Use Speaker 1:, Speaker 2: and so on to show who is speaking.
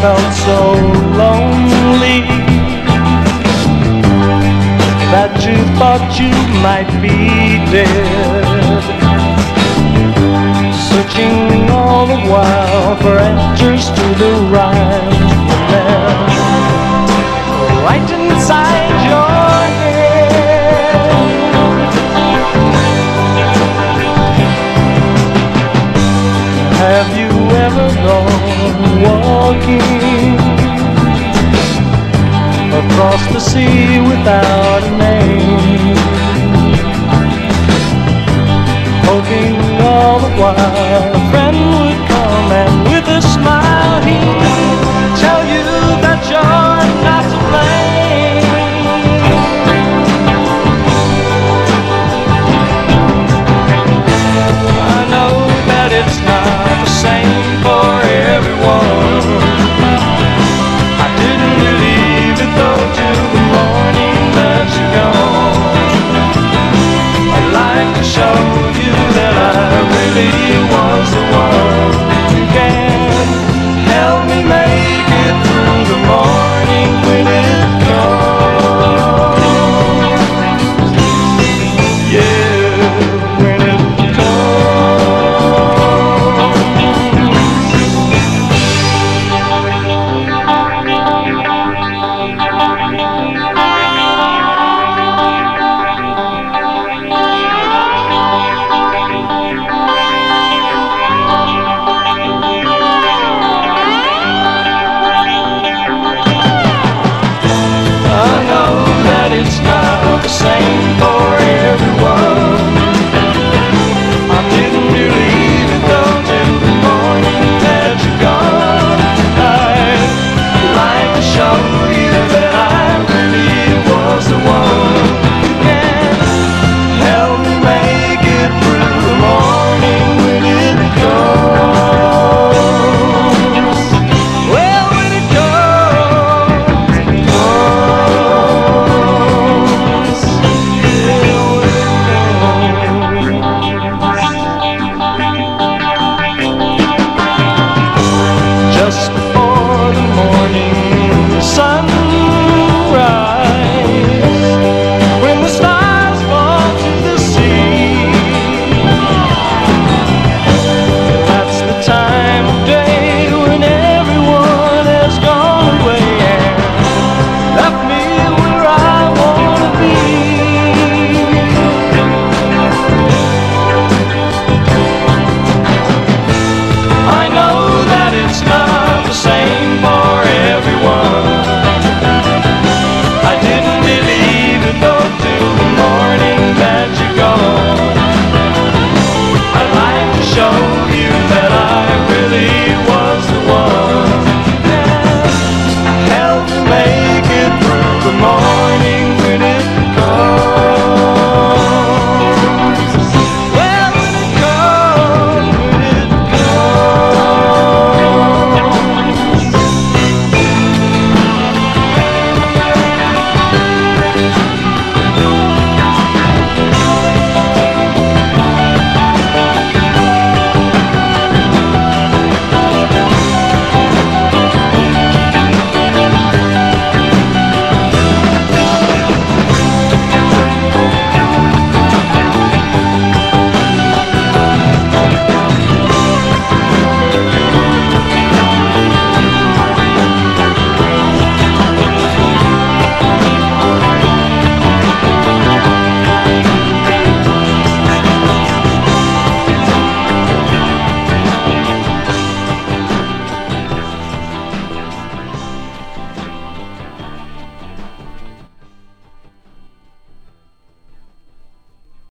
Speaker 1: felt so lonely that you thought you might be dead. Searching all the while for answers to the rhymes right inside your head. Have you ever sea without a name. Poking all the while.